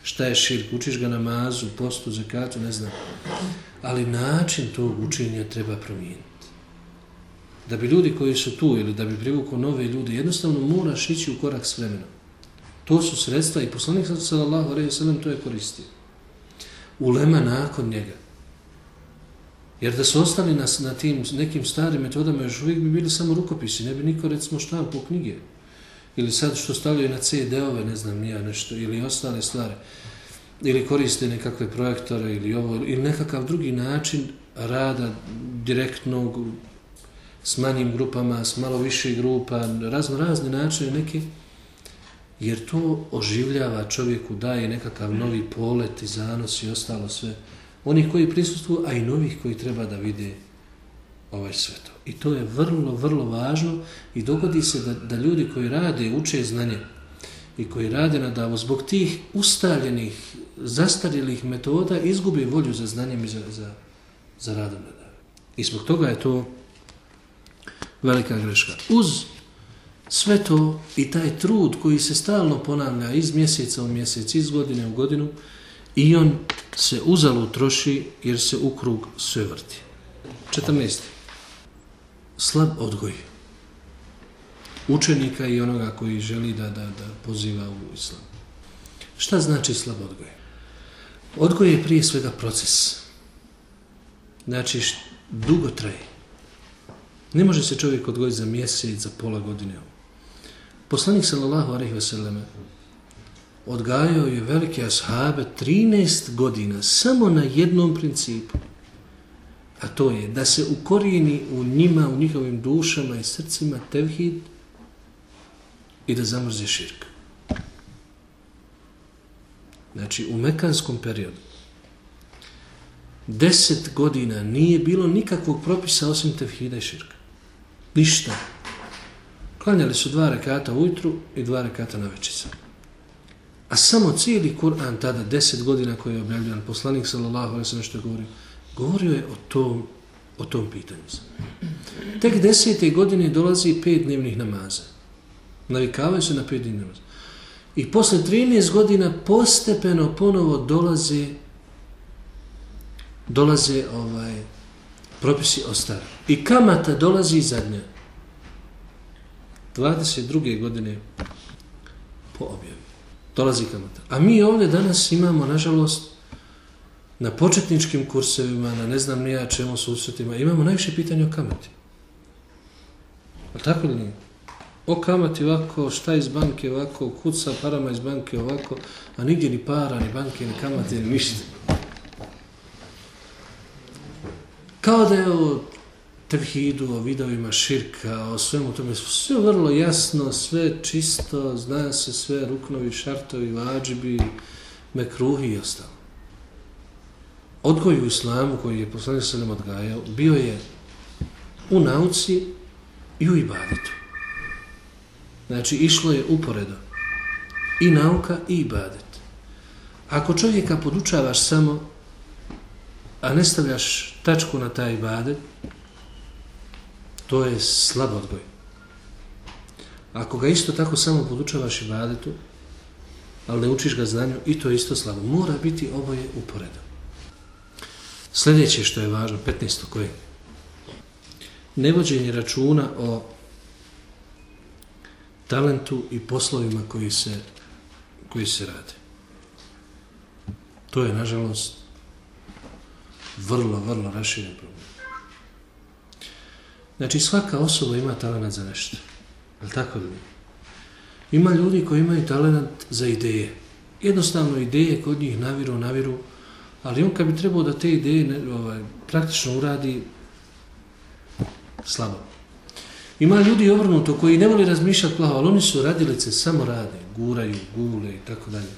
šta je širk, učiš ga namazu, postu, zakatu, ne znam ali način tog učenja treba promijeniti. Da bi ljudi koji su tu ili da bi privukao nove ljude, jednostavno moraš ići u korak s vremenom. To su sredstva i poslanik sallallahu alejhi ve sellem to je koristio. Ulema nakon njega. Jer da su ostali na, na tim nekim starim metodama, još uvijek bi bili samo rukopisi, ne bi niko recimo štampo knjige. Ili sad što stavljaju na CD-ove, ne znam, nija nešto, ili ostale stvari. ili koriste nekakve projektore ili ovo, ili nekakav drugi način rada direktnog s manjim grupama, s malo više grupa, razno razne načine neke, jer to oživljava čovjeku, daje nekakav novi polet i zanos i ostalo sve. Oni koji prisustvuju, a i novih koji treba da vide ovaj sveto. I to je vrlo, vrlo važno i dogodi se da, da ljudi koji rade, uče znanje i koji rade na davu, zbog tih ustaljenih, zastarjelih metoda izgube volju za znanjem i za, za, za radom na davu. I zbog toga je to velika greška. Uz sve to i taj trud koji se stalno ponavlja iz mjeseca u mjesec, iz godine u godinu, i on se uzalo troši jer se u krug sve vrti. 14. Slab odgoj učenika i onoga koji želi da, da, da poziva u islam. Šta znači slab odgoj? Odgoj je prije svega proces. Znači, dugo traje. Ne može se čovjek odgojiti za mjesec, za pola godine. Poslanik sallallahu alejhi ve selleme odgajao je velike ashabe 13 godina samo na jednom principu. A to je da se ukorijeni u njima, u njihovim dušama i srcima tevhid i da zamrze širk. Znači, u mekanskom periodu deset godina nije bilo nikakvog propisa osim tevhida i širka. Ništa. Klanjali su dva rekata ujutru i dva rekata na večica. A samo cijeli Kur'an tada, deset godina koji je objavljan, poslanik sallallahu alaihi sallam što je govorio, govorio je o tom, o tom pitanju. Tek desete godine dolazi pet dnevnih namaza. Navikavaju se na pet dnevnih namaza. I posle 13 godina postepeno ponovo dolaze dolaze ovaj propisi ostali. I kamata dolazi zadnja. 22. godine po objavi. Dolazi kamata. A mi ovdje danas imamo, nažalost, na početničkim kursevima, na ne znam nija čemu susretima, imamo najviše pitanja o kamati. A tako li nije? O kamati ovako, šta iz banke ovako, kuca parama iz banke ovako, a nigdje ni para, ni banke, ni kamate, ni ništa. Kao da je ovo tevhidu, o vidovima širka, o svemu tome, sve vrlo jasno, sve čisto, zna se sve ruknovi, šartovi, vađibi, mekruhi i ostalo. Odgoj u islamu koji je poslanik sallam odgajao, bio je u nauci i u ibadetu. Znači, išlo je uporedo. I nauka i ibadet. Ako čovjeka podučavaš samo, a ne stavljaš tačku na taj ibadet, to je slab odgoj. Ako ga isto tako samo podučavaš ibadetu, ali ne učiš ga znanju, i to je isto slabo. Mora biti oboje uporedo. Sljedeće što je važno, 15. koje? Nevođenje računa o talentu i poslovima koji se, koji se rade. To je, nažalost, vrlo, vrlo raširen problem. Znači, svaka osoba ima talent za nešto. Je tako li? Ima ljudi koji imaju talent za ideje. Jednostavno, ideje kod njih naviru, naviru, ali on kad bi trebao da te ideje ne, ovaj, praktično uradi, slabo. Ima ljudi obrnuto koji ne voli razmišljati plavo, ali oni su radilice, samo rade, guraju, gule i tako dalje.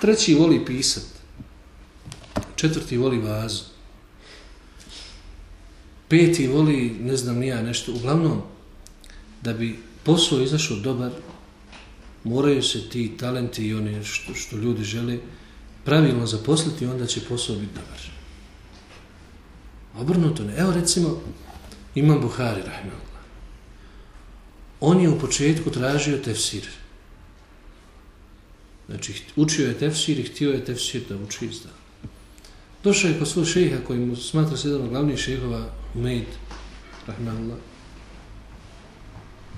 Treći voli pisat. Četvrti voli vazu. Peti voli, ne znam nija, nešto. Uglavnom, da bi posao izašao dobar, moraju se ti talenti i oni što, što ljudi žele pravilno zaposliti, onda će posao biti dobar. Obrnuto ne. Evo recimo, Imam Buhari, rahimahullah. On je u početku tražio tefsir. Znači, učio je tefsir i htio je tefsir da uči izda. Došao je kod svoj šeha koji mu smatra se jedan od glavnih šehova, Umejd, rahmanullah.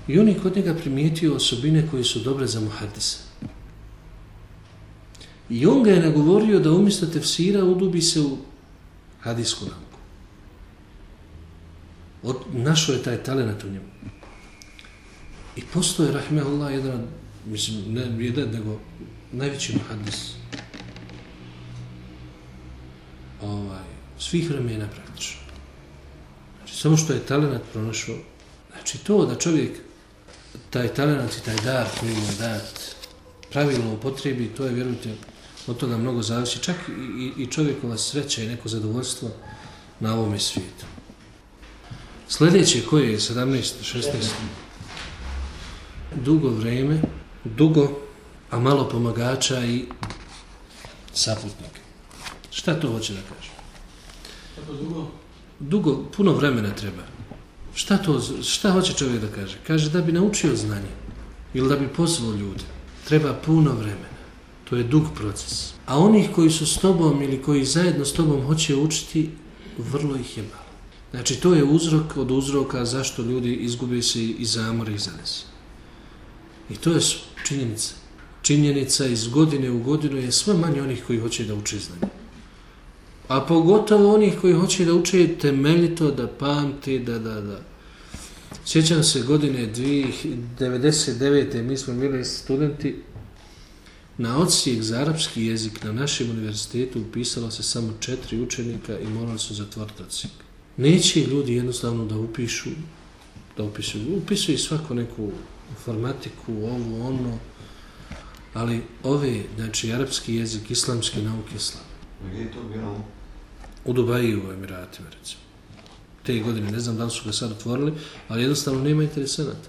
I on je kod njega primijetio osobine koje su dobre za muhadisa. I on ga je nagovorio da umjesto tefsira udubi se u hadisku nauku. Od, našo je taj talent u njemu. I postoje, rahmehullah, jedan, mislim, ne jedan, nego najveći muhaddis ovaj, svih vremena praktično. Znači, samo što je talent pronašao, znači to da čovjek taj talent i taj dar koji mu je dat pravilno upotrebi, to je, vjerujte, od toga mnogo zavisi. Čak i, i, i čovjekova sreća i neko zadovoljstvo na ovome svijetu. Sljedeće koje je 17. 16. Dugo vreme, dugo, a malo pomagača i saputnika. Šta to hoće da kaže? Kako dugo? Dugo, puno vremena treba. Šta to, šta hoće čovjek da kaže? Kaže da bi naučio znanje ili da bi pozvao ljude. Treba puno vremena. To je dug proces. A onih koji su s tobom ili koji zajedno s tobom hoće učiti, vrlo ih je malo. Znači, to je uzrok od uzroka zašto ljudi izgube se i zamore i zanese. I to je činjenica. Činjenica iz godine u godinu je sve manje onih koji hoće da uče znanje. A pogotovo onih koji hoće da uče temeljito, da pamti, da, da, da. Sjećam se godine 1999. mi smo bili studenti na odsijek za arapski jezik na našem univerzitetu upisalo se samo četiri učenika i morali su zatvoriti odsijek. Neće ljudi jednostavno da upišu, da upišu, upisuju svako neku informatiku, ovo, ono, ali ove, znači, arapski jezik, islamske nauke, islam. Gdje je to bilo? U Dubaji u Emiratima, recimo. Te godine, ne znam da li su ga sad otvorili, ali jednostavno nema interesanata.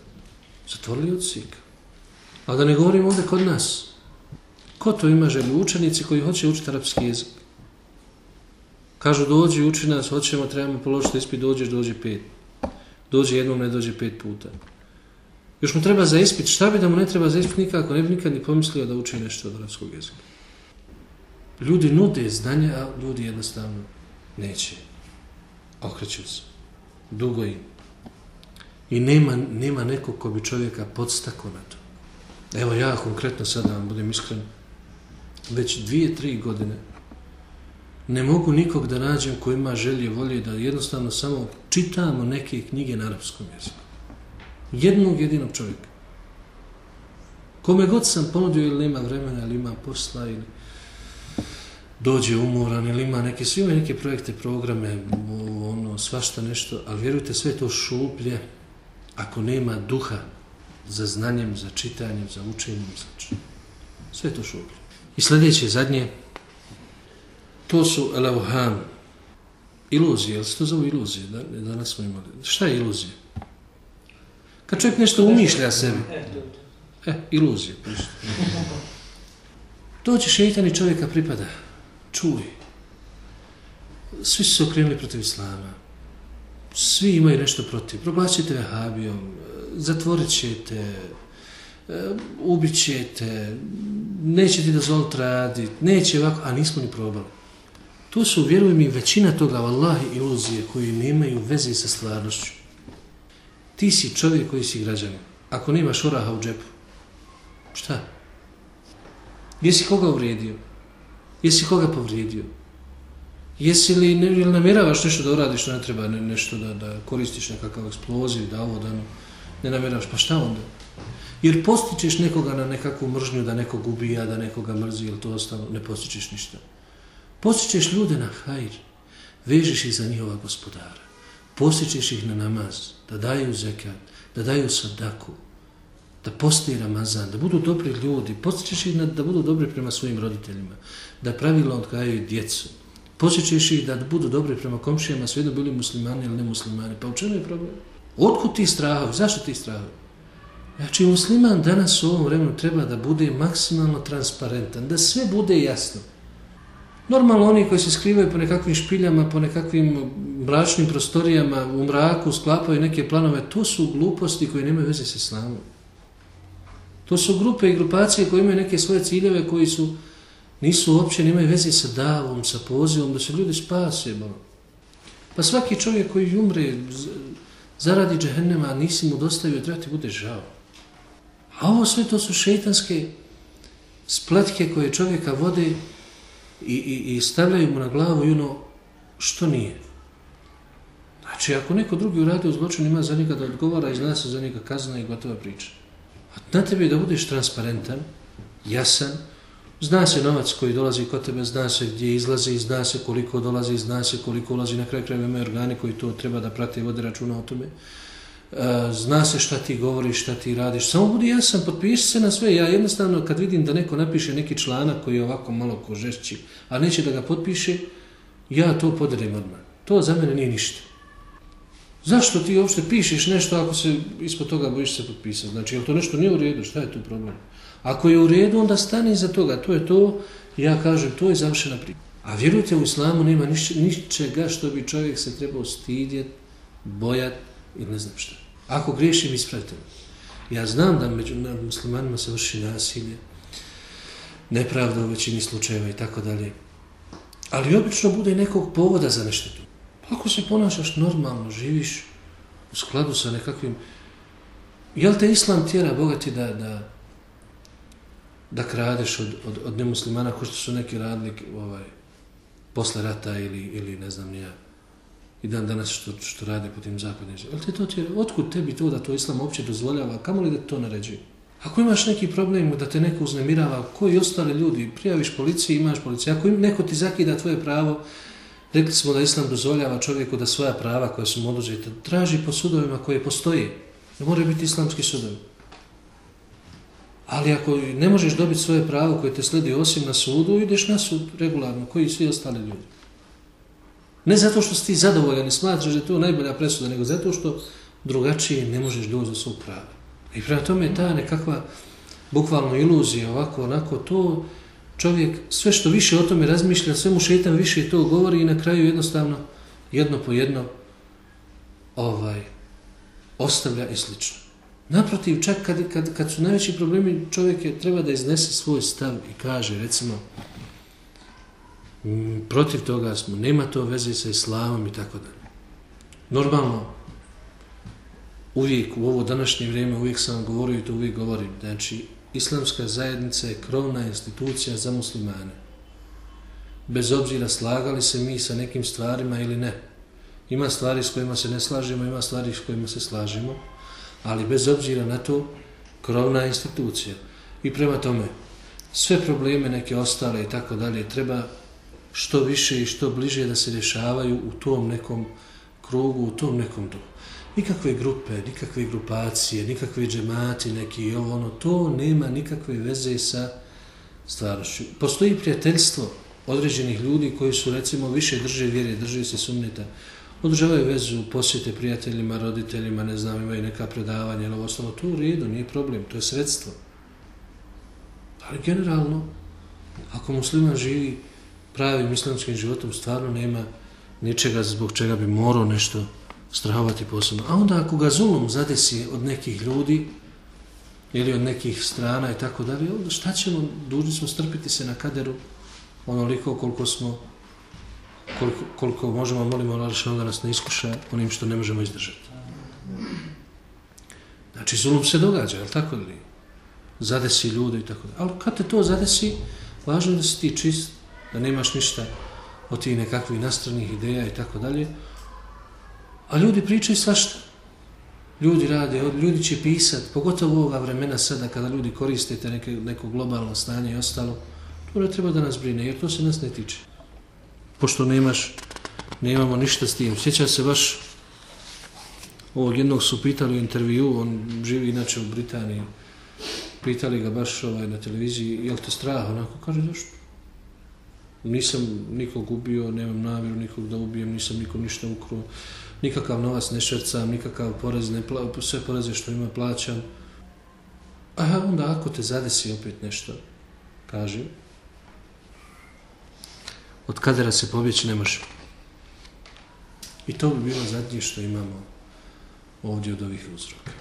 Zatvorili od sika. A da ne govorim ovdje kod nas. Ko to ima želju? Učenici koji hoće učiti arapski jezik. Kažu, dođi, uči nas, hoćemo, trebamo položiti ispit, dođeš, dođe pet. Dođe jednom, ne dođe pet puta. Još mu treba za ispit. Šta bi da mu ne treba za ispit nikako? Ne bi nikad ni pomislio da uči nešto od arapskog jezika. Ljudi nude znanja, a ljudi jednostavno neće. Okreću se. Dugo im. I nema, nema nekog ko bi čovjeka podstako na to. Evo ja konkretno sad da vam budem iskren, već dvije, tri godine ne mogu nikog da nađem ko ima želje, volje da jednostavno samo čitamo neke knjige na arapskom jeziku. Jednog jedinog čovjeka. Kome god sam ponudio ili nema vremena, ili ima posla, ili dođe umoran, ili ima neke, svi imaju neke projekte, programe, ono, svašta nešto, ali vjerujte, sve to šuplje, ako nema duha za znanjem, za čitanjem, za učenjem, za sve to šuplje. I sljedeće, zadnje, to su elevhan, iluzije, jel se to zove iluzije? Da, danas smo imali. Šta je iluzija? Kad čovjek nešto umišlja sebi. E, iluzije. To će šeitan i čovjeka pripada. Čuj. Svi su se okrenuli protiv islama. Svi imaju nešto protiv. Proglasite vehabijom, zatvorit ćete, e, ubit ćete, neće ti dozvoliti radit, neće ovako, a nismo ni probali. To su, vjerujem mi, većina toga, vallahi, iluzije koje nemaju veze sa stvarnošću. Ti si čovjek koji si građanin. Ako nemaš oraha u džepu, šta? Jesi koga uvrijedio? Jesi koga povrijedio? Jesi li, ne, ili namjeravaš nešto da uradiš, ne treba ne, nešto da, da koristiš nekakav eksploziv, da ovo, da no, ne namjeravaš, pa šta onda? Jer postičeš nekoga na nekakvu mržnju, da nekog ubija, da nekoga mrzi ili to ostalo, ne postičeš ništa. Postičeš ljude na hajr, vežeš ih za njihova gospodara, postičeš ih na namaz, da daju zekat, da daju sadaku, da postoji Ramazan, da budu dobri ljudi, podsjećaš ih da budu dobri prema svojim roditeljima, da pravilno odgajaju djecu, podsjećaš ih da budu dobri prema komšijama, sve da bili muslimani ili ne muslimani. Pa u čemu je problem? Otkud ti strahovi? Zašto ti strahovi? Znači, musliman danas u ovom vremenu treba da bude maksimalno transparentan, da sve bude jasno. Normalno oni koji se skrivaju po nekakvim špiljama, po nekakvim mračnim prostorijama, u mraku, sklapaju neke planove, to su gluposti koje nemaju veze sa islamom. To su grupe i grupacije koje imaju neke svoje ciljeve koji su nisu uopće, nemaju veze sa davom, sa pozivom, da se ljudi spase. Bo. Pa svaki čovjek koji umre zaradi džehennema, a nisi mu dostavio, treba ti bude žao. A ovo sve to su šeitanske spletke koje čovjeka vode i, i, i stavljaju mu na glavu i ono što nije. Znači, ako neko drugi uradio zločin, ima za njega da odgovara i zna se za njega kazna i gotova priča. Na tebi je da budeš transparentan, jasan, Zna se novac koji dolazi kod tebe, zna se gdje izlazi, zna se koliko dolazi, zna se koliko ulazi na kraju krajeva imaju organi koji to treba da prate i vode računa o tome. E, zna se šta ti govoriš, šta ti radiš. Samo budi jasan, potpiši se na sve. Ja jednostavno kad vidim da neko napiše neki članak koji je ovako malo kožešći, a neće da ga potpiše, ja to podelim odmah. To za mene nije ništa. Zašto ti uopšte pišeš nešto ako se ispod toga bojiš se potpisati? Znači, je to nešto nije u redu? Šta je tu problem? Ako je u redu, onda stani iza toga. To je to, ja kažem, to je završena priča. A vjerujte, u islamu nema ničega što bi čovjek se trebao stidjet, bojat ili ne znam šta. Ako griješim, ispravite Ja znam da među muslimanima se vrši nasilje, nepravda u većini slučajeva i tako dalje. Ali obično bude nekog povoda za nešto tu. Ako se ponašaš normalno, živiš u skladu sa nekakvim... Jel te islam tjera bogati da, da, da kradeš od, od, od nemuslimana ko što su neki radili ovaj, posle rata ili, ili ne znam nija i dan danas što, što rade po tim zapadnim Jel te to tjera? Otkud tebi to da to islam uopće dozvoljava? Kamo li da to naređuje? Ako imaš neki problem da te neko uznemirava, koji ostali ljudi, prijaviš policiji, imaš policiju, ako im, neko ti zakida tvoje pravo, rekli smo da Islam dozvoljava čovjeku da svoja prava koja su mu oduzeta, traži po sudovima koje postoje. Ne moraju biti islamski sudovi. Ali ako ne možeš dobiti svoje pravo koje te sledi osim na sudu, ideš na sud regularno, koji svi ostali ljudi. Ne zato što si ti zadovoljan i smatraš da je to najbolja presuda, nego zato što drugačije ne možeš doći za svog prava. I prema tome ta nekakva bukvalno iluzija, ovako, onako, to čovjek sve što više o tome razmišlja, sve mu šetan više to govori i na kraju jednostavno jedno po jedno ovaj, ostavlja i slično. Naprotiv, čak kad, kad, kad su najveći problemi, čovjek je, treba da iznese svoj stav i kaže, recimo, m, protiv toga smo, nema to veze sa islamom i tako dalje. Normalno, uvijek u ovo današnje vrijeme, uvijek sam govorio i to uvijek govorim, znači, islamska zajednica je krovna institucija za muslimane. Bez obzira slagali se mi sa nekim stvarima ili ne. Ima stvari s kojima se ne slažemo, ima stvari s kojima se slažemo, ali bez obzira na to, krovna institucija. I prema tome, sve probleme neke ostale i tako dalje, treba što više i što bliže da se rješavaju u tom nekom krugu, u tom nekom duhu nikakve grupe, nikakve grupacije, nikakve džemati, neki ovo, ono, to nema nikakve veze sa stvarošću. Postoji prijateljstvo određenih ljudi koji su, recimo, više drže vjere, drže se sumnita, održavaju vezu, posjete prijateljima, roditeljima, ne znam, imaju neka predavanja, ili ovo ostalo, to u redu, nije problem, to je sredstvo. Ali generalno, ako musliman živi pravim islamskim životom, stvarno nema ničega zbog čega bi morao nešto strahovati posebno. A onda ako ga zulum zadesi od nekih ljudi ili od nekih strana i tako dalje, onda šta ćemo, dužni smo strpiti se na kaderu onoliko koliko smo koliko, koliko možemo, molimo Allah da nas ne iskuša onim što ne možemo izdržati. Znači, zulum se događa, je li tako li? Zadesi ljude i tako dalje. Ali kad te to zadesi, važno je da si ti čist, da nemaš ništa od tih nekakvih nastranih ideja i tako dalje, A ljudi pričaju svašta. Ljudi rade, ljudi će pisati, pogotovo u ovoga vremena sada kada ljudi koriste te neke, neko globalno stanje i ostalo, to ne treba da nas brine, jer to se nas ne tiče. Pošto nemaš, nemamo ništa s tim. Sjeća se baš ovog jednog su pitali u intervju, on živi inače u Britaniji, pitali ga baš ovaj, na televiziji, je li te strah? Onako kaže, zašto? Nisam nikog ubio, nemam namjeru nikog da ubijem, nisam nikom ništa ukruo nikakav novac ne šercam, nikakav porez ne plaćam, sve poreze što ima plaćam. A onda ako te zadesi opet nešto, kaže, od kadera se pobjeći ne može. I to bi bilo zadnje što imamo ovdje od ovih uzroka.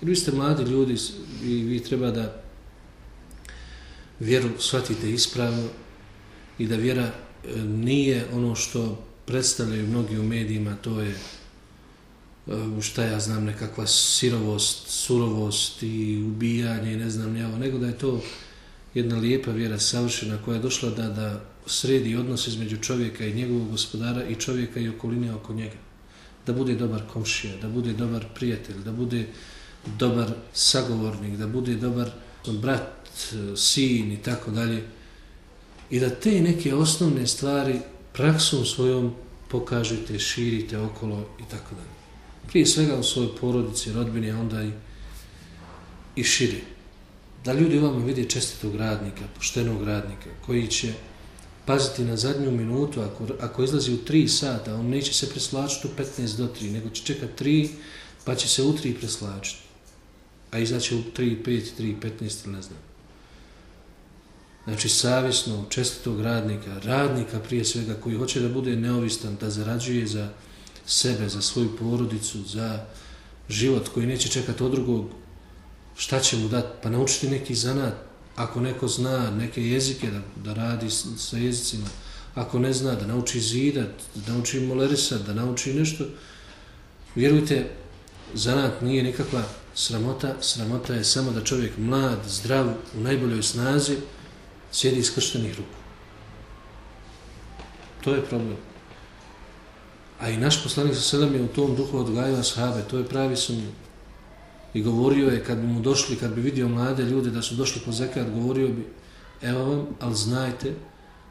Jer vi ste mladi ljudi i vi treba da vjeru shvatite ispravno i da vjera nije ono što predstavljaju mnogi u medijima, to je eh, šta ja znam, nekakva sirovost, surovost i ubijanje i ne znam njavo, nego da je to jedna lijepa vjera savršena koja je došla da, da sredi odnos između čovjeka i njegovog gospodara i čovjeka i okoline oko njega. Da bude dobar komšija, da bude dobar prijatelj, da bude dobar sagovornik, da bude dobar brat, eh, sin i tako dalje. I da te neke osnovne stvari praksom svojom pokažete, širite okolo i tako dalje. Prije svega u svojoj porodici, rodbini, a onda i, i šire. Da ljudi u vama vidi čestitog radnika, poštenog radnika, koji će paziti na zadnju minutu, ako, ako izlazi u 3 sata, on neće se preslačiti u 15 do 3, nego će čekati 3, pa će se u 3 preslačiti. A izaće u 3, 5, 3, 15 ili ne znam. Znači, savjesnog, čestitog radnika, radnika prije svega, koji hoće da bude neovistan, da zarađuje za sebe, za svoju porodicu, za život koji neće čekati od drugog, šta će mu dati? Pa naučiti neki zanat, ako neko zna neke jezike da, da radi sa jezicima, ako ne zna da nauči zidat, da nauči molerisat, da nauči nešto, vjerujte, zanat nije nikakva sramota, sramota je samo da čovjek mlad, zdrav, u najboljoj snazi, sjedi iz krštenih ruku. To je problem. A i naš poslanik sa sedam je u tom duhu odgajao ashabe, to je pravi sumnju. I govorio je, kad bi mu došli, kad bi vidio mlade ljude da su došli po zekat, govorio bi, evo vam, ali znajte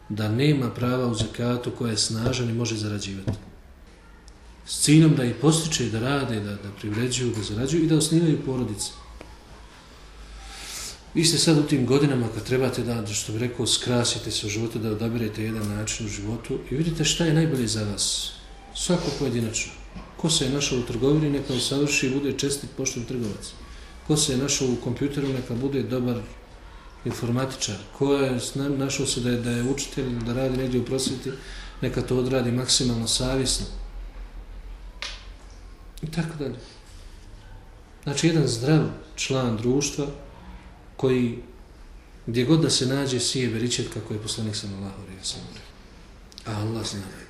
da nema prava u zekatu koja je snažan i može zarađivati. S ciljom da ih postiče, da rade, da, da privređuju, da zarađuju i da osnivaju porodice. Vi ste sad u tim godinama kad trebate da, što bi rekao, skrasite se u životu, da odabirete jedan način u životu i vidite šta je najbolje za vas. Svako pojedinačno. Ko se je našao u trgovini, neka usavrši i bude čestit pošten trgovac. Ko se je našao u kompjuteru, neka bude dobar informatičar. Ko je našao se da je, da je učitelj da radi negdje u prosvjeti, neka to odradi maksimalno savjesno. I tako dalje. Znači, jedan zdrav član društva koji gdje god da se nađe sije veričet kako je poslanik sam Allah. A Allah zna.